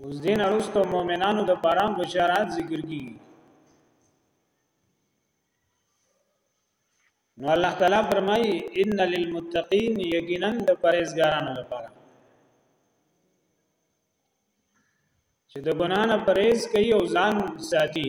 اوس دین ارستو مؤمنانو د پرام بشارات ذکر کی نو الله تعالی فرمای ان للمتقین یقینا د پرهیزګارانو لپاره چې د ګنا نه پرهیز کوي او ځان ساتي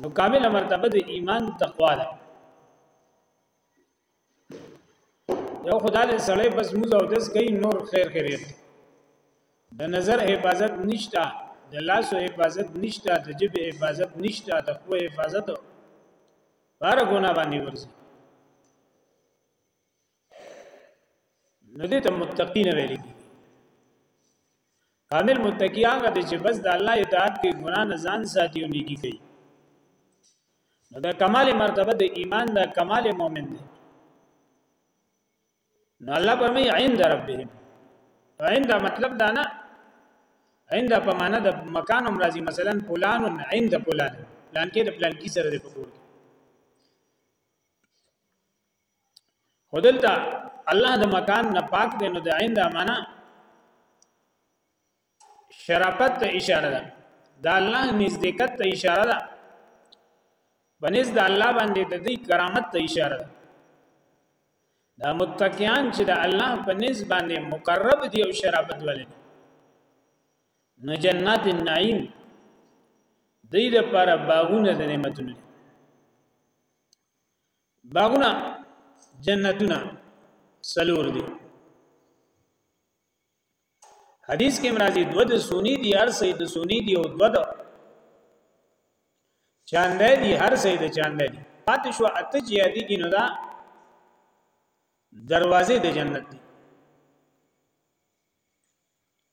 نو کامله مرتبه د ایمان تقوا ده یو خدای له سړی بس موږ او دس کوي نور خیر خیریت د نظر حفاظت نشته د لاس حفاظت نشته د جب حفاظت نشته د خو حفاظت بار ګونه باندې ورسي نو دې ته متقین ویل دي کامل متقی هغه دی چې بس د الله اطاعت کوي ګنا نه ځان ساتي او نیکی کوي نو دا کمال مرتبه د ایمان دا کمال مؤمن دی نو الله پرمي عند ربهم عند مطلب دا نه عند په معنا د مکان هم راځي مثلا فلان عند فلان پلان کې د پلان کې سره د پکور خودلته الله د مکان نه پاک دی نو د عین د معنا شرافت ته اشاره ده د الله نزدېکت ته اشاره ده بنز د الله باندې د دې کرامت ته اشاره ده دا متقیان چې د الله په نس باندې مقرب دي او شرافت ولې نو جنات النعیم دې لپاره باغونه د نعمتونو باغونه جنتونه سلور دي حدیث کې مرাজি دو د سونی دی هر سې د سونی دی او دو د چاندې دی هر سې د چاندې دی پاتې شو اته جهادي کې نو دا دروازې د جنت دی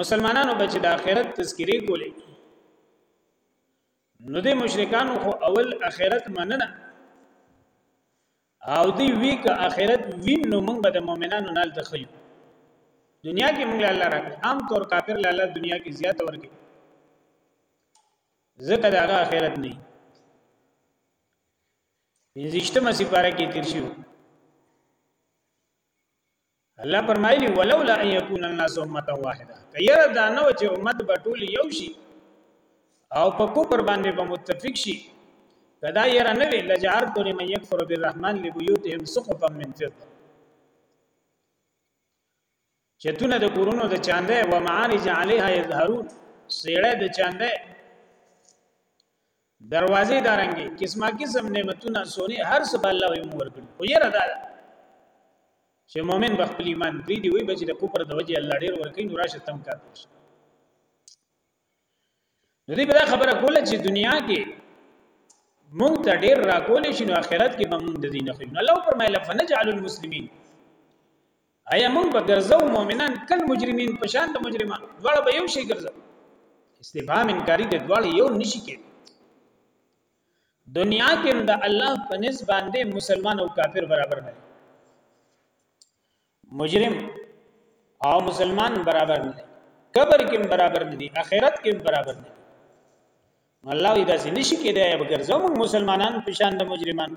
مسلمانانو به چې د آخرت تذکرې کولې نو د مشرکانو خو اول آخرت مننه او دی وی که آخرت وین نو موږ به د مؤمنانو نال ته خیو دنیا کې موږ الله راکړي عام طور کافر لاله دنیا کې زیات ورکړي ځکه دا هغه آخرت نه پنځشتمه سپاره کې تیر شو الله فرمایلی ولولا ان یکون الناس امه واحده کيره دا نه چې امت به ټول یو شي او په کوپر باندې به متفق شي کدا یره نه وی لجعر تو لمن یکفر بالرحمن لبیوتهم سقفا من فضه چتونه د کورونو د چاندې و معارج علیها یظهرون سیړه د چاندې دروازې دارنګي قسمه قسم نعمتونه سونه هر څه الله یې مور کړی خو یې ردا ده چې مؤمن به خپل ایمان پری دی وي بچ د کوپر د وجه الله ډیر ورکې نو راشه تم کا پوښ دې په خبره کوله چې دنیا کې مونږ ته ډیر راکول شي نو آخرت کې به مونږ د دین خو نو الله فرمایله فنجعل المسلمین ایا موږ به ګرځو مؤمنان کل مجرمین په شان د مجرمان دواړه به یو شي ګرځو استفهام انکاری د دواړه یو نشي کې دنیا کې د الله په نس باندې مسلمان او کافر برابر نه مجرم او مسلمان برابر نه قبر کې برابر نه دي اخرت کې برابر نه الله اذا نشي کې دی به ګرځو موږ مسلمانان په شان د مجرمان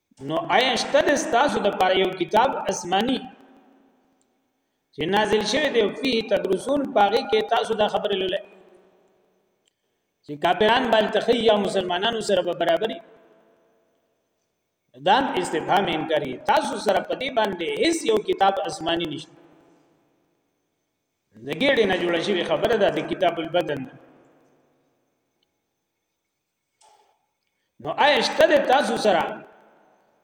نو آیا شته د تاسو د پاره یو کتاب آسماني چې نازل شوی دی فيه تدرسون پاغي کې تاسو دا خبره لولئ چې کافران بل تخیا مسلمانانو سره په برابرۍ دام استفهام انکاری تاسو سره په دې باندې هیڅ یو کتاب آسماني نشته نګېړې نه جوړ شي خبره ده د کتاب البدن نو آیشته د تاسو سره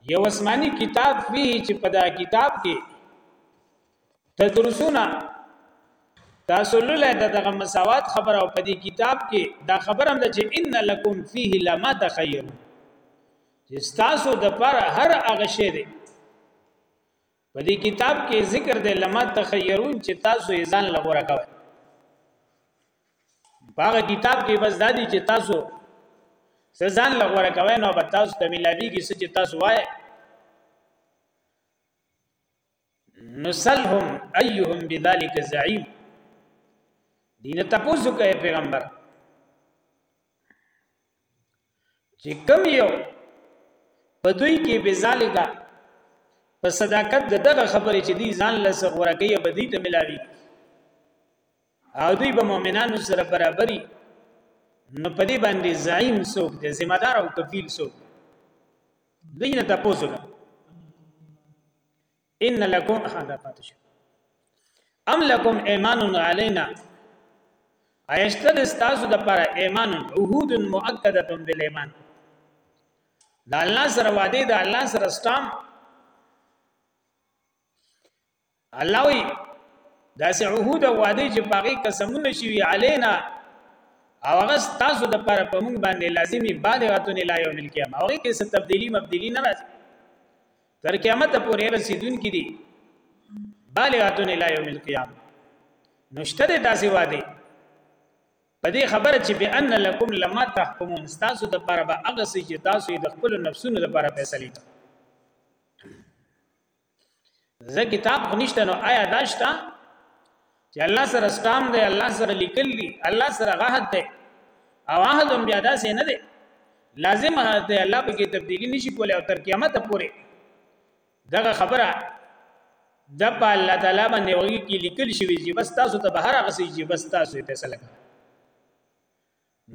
یو آسماني کتاب وی چې په دا کتاب کې تدرسونه تاسو لولای دغه مساوات خبره او په دې کتاب کې دا خبره هم ده چې ان لکم فيه لما تخيرون چې تاسو د پر هر هغه شی دی په دې کتاب کې ذکر دی لما تخیرون چې تاسو یې ځان لغوره کوئ باغه کتاب کې بس دادی چې تاسو سزان لغوره کوئ نو به تاسو ته ملاوی کې چې تاسو وایې نسلهم ايهم بذلك زعيم دینه تاسو کوي پیغمبر چې کم یو په دوی کې بذالک په صداقت د دغه خبرې چې دی ځان له سغوره کوي به دې ته ملاوي او دوی به مؤمنانو سره برابرۍ نو په دې باندې زعیم څوک دی ذمہ دار او کفیل څوک دی نه تاسو ان لکم اها دا پاتې شو ام لکم ایمان علینا ایشته د تاسو د پر ایمان عهود مؤکده بالایمان دا الله سره وعده دا الله سره ستام الله وی دا سه عهود او وعده چې باغی قسمونه شي علینا او هغه تاسو د پر په موږ باندې لازمی بالغتون الی یوم القیامه هغه کې څه تبدیلی مبدلی نه راځي تر قیامت پورې رسیدونکي دي بالغاتون الی یوم القیام نشته د داسې واده په دې خبره چې بان لکم لما تحکمون تاسو د پر به هغه سي چې تاسو د خپل نفسونو د پر فیصله کوي زه کتاب خنشته نو آیا داشتا چې الله سره ستام دی الله سره لیکل دي الله سره غهد دی او عهد هم بیا داسې نه دی لازم عهد دی الله به کې تبدیلی نشي کولای او تر قیامت پورې دغه خبره د په الله تعالی باندې وږي کې لیکل شوی چې بس تاسو ته بهر غسي چې بس تاسو فیصله کړئ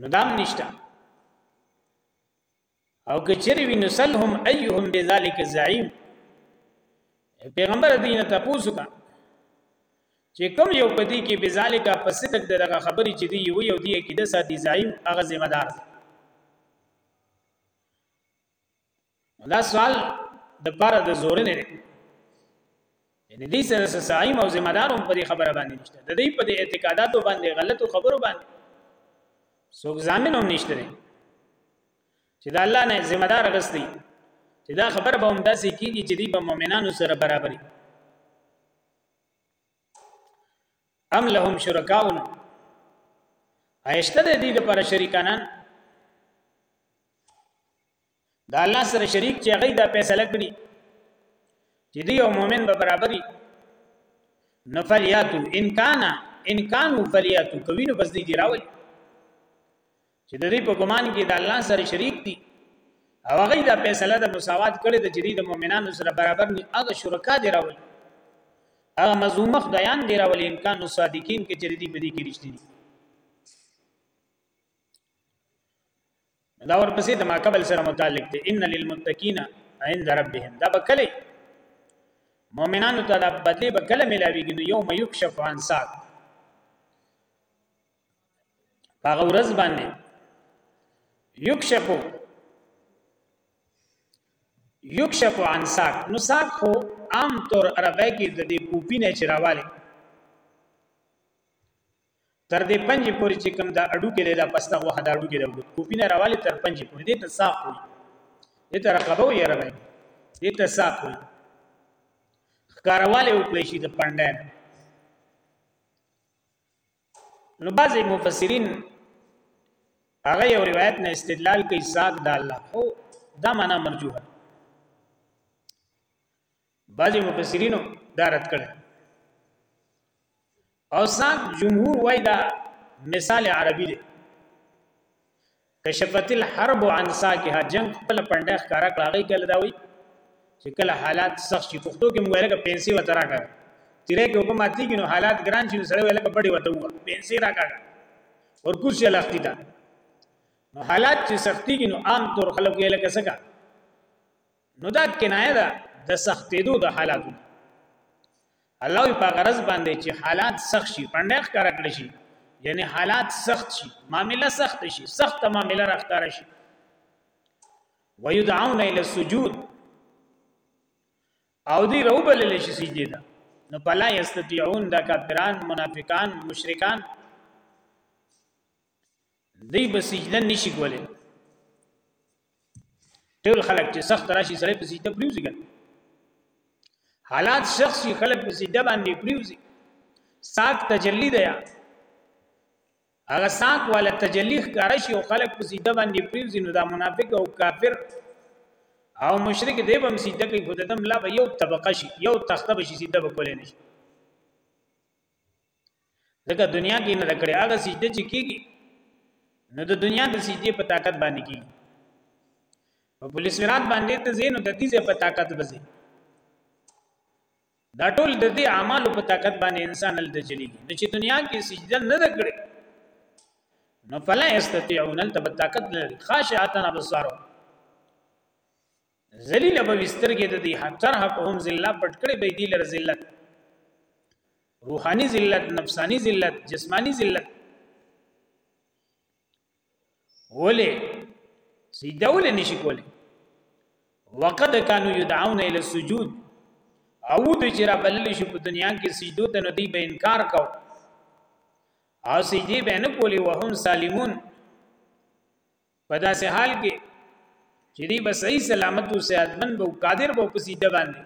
ندام نشته او که چیرې وي نسلهم ايهم بذلک زعیم پیغمبر دین ته پوسو کا چې کوم یو پدی کې بذالک په صدق دغه خبرې چې دی یو یو دی کې د ساتي زعیم هغه ذمہ دار دی دا سوال د پاره د زور نه دی یعنی دې سره څه سایم او ذمہ دار هم په دې خبره باندې نشته د دې په دې اعتقاداتو باندې غلطو خبرو باندې څوک ضامن هم نشته چې دا الله نه ذمہ دار غستی چې دا خبره به هم داسې کیږي چې دې په مؤمنانو سره برابرې ام لهم شرکاون ایشته دې د پر شریکانان دا الله سره شریک چې هغه دا فیصله کړي چې دی او مؤمن به برابرۍ نفلیاتو ان کان ان کانو فلیاتو کوي نو بس دی دی راول چې د دې په ګمان کې د الله سره شریک دي او هغه دا فیصله د مساوات کړي د جدي د مؤمنانو سره برابر نه هغه شرکا دی راول هغه مزومخ بیان دی راول ان کانو صادقین کې چې دې په دې کې رښتینی دا ورپسې د ماقبل سره متعلق دی ان للمتقین عند ربهم دا بکله مؤمنانو ته دا بدلی بکله ملاویږي نو یوم یکشف عن ساق هغه ورځ باندې یکشف یکشف عن ساق نو ساق خو عام طور عربی کې د دې پوپینه چرواله تر دې پنجې پورې چې کوم دا اډوکې دی دا پسته غوښه دا اډوکې دی کوپی نه راوالی تر پنجې پورې دې ته ساق وي دې ته رقبه وي عربی دې ته ساق وي ښکارواله وکړي شي د پنډه نو بعضې مفسرین هغه یو روایت نه استدلال کوي ساق د الله خو دا معنا مرجوه بعضی مفسرینو دا رد کړ او سان جمهور وای دا مثال عربي دی کشفت الحرب عن ساکها جنگ خپل پنده ښکارا کړه کله دا وای چې کله حالات سخت شي پښتو کې موږ لکه پنسي وته راکړه تیرې کې وبم ماتيږي نو حالات ګران شي سره ویل کپړې وته وو پنسي راکړه اور کرسي لختي تا نو حالات چې سختيږي نو عام طور خلک یې لکه څنګه نو دا کنایه ده د سختېدو د حالاتو الله په غرض باندې چې حالات سخت شي پنده ښکار کړی شي یعنی حالات سخت شي معاملې سخت شي سخت معاملې راخاره شي ويدعون الى السجود او دی روبل لشي سجدي ده نو پلا یستطيعون د کافران منافقان مشرکان دی به سجده نشي کولای ټول خلک چې سخت راشي سره په سجده پریوزي ګل حالات شخصي خلک په سجده باندې پریوزي ساق تجلی دی هغه ساق والا تجلی ښکار شي او خلک په سجده باندې پریوزي نو دا منافق او کافر او مشرک دی به سجده کوي خود دم لا به یو طبقه شي یو تخته به شي سجده به کولای نشي ځکه دنیا کې نه کړي هغه سجده چې کیږي نو د دنیا د سجدي په طاقت باندې کیږي په پولیس ورات باندې ته زینو د دې په طاقت بزي دا ټول د دې اعمالو په طاقت باندې انسان ال تجلیږي نو چې دنیا کې سجده نه کړي نو فلا استطيعون تب طاقت لري خاشعتن ابصارهم ذلیل به وسترګې د دې هتر په هم ذلت پټ کړي به دې لر ذلت روحاني ذلت نفساني ذلت جسماني ذلت ولې سجده ولې نشي کولای وقد كانوا يدعون الى السجود او د چې را بلل شي په دنیا کې سجدو ته نو دی به انکار کو او سجدي به نه کولی وهم سالمون په داسې حال کې چې دی به صحیح سلامت او صحتمند به قادر به پسې د باندې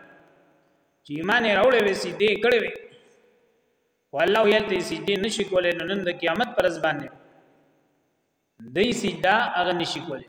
چې ایمان راوړې وې سي دې کړې وې والله یې دې سي دې نشي کولای نو نن د قیامت پر ځ باندې دې سي دا هغه نشي کولای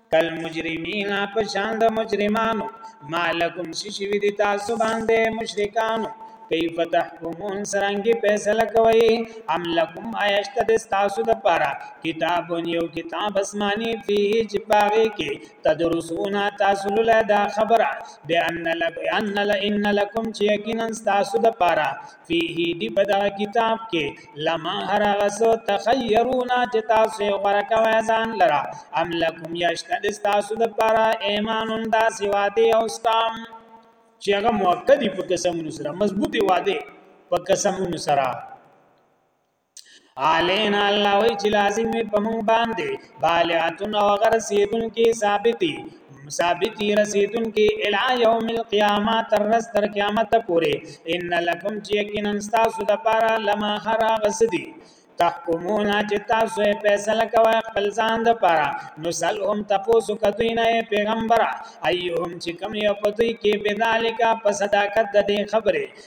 کل مجرمین په شان د مجرمانو مالکم سشوی دی تاسو باندې مشرکانو کیف تحکمون سرنګي فیصله کوي ام لکم آیشت د تاسو د پاره کتاب یو کتاب اسماني فيه چې پاره کې تدرسون تاسو له دا خبره بان لک ان لکم چې یقینا تاسو د پاره فيه دي په دغه کتاب کې لما هر هغه څه تخيرونه چې تاسو یې غوره کوئ ځان لره ام لکم یا شته د ستاسو دپاره ایمانون داسې وعدې او سکام چې هغه موقع دي په قسمونو سره مضبوطې وعدې په قسمونو سره علینا الله وی چې لازم وي په مونږ باندې بالعتن او غر سیدون کې ثابتي ثابتي رسیدون کې الی یوم القیامه تر رس تر قیامت پورې ان لکم چې یقینا تاسو د پاره لما هرا غسدي تحکمون چې تاسو یې فیصله کوي خپل ځان د پاره نو سلهم تاسو کدوی نه پیغمبر ایهم چې کوم یو پدوی کې بذالک په صداقت د دې خبره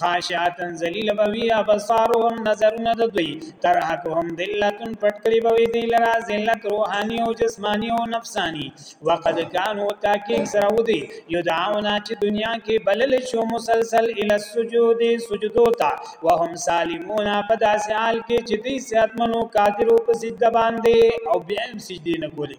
خاشعتن ذلیل بوي ابصارهم نظرونه د دوی ترحقهم ذلتن پټ کړی بوي دی لرا ذلت روحاني او جسماني او نفساني وقد كانوا تحقیق سره ودی یدعونا چې دنیا کې بلل شو مسلسل ال السجود سجدو تا وهم سالمون په داسې حال کې چې دی صحتمنو قادرو په سجده باندې او بیا هم سجدي نه کولی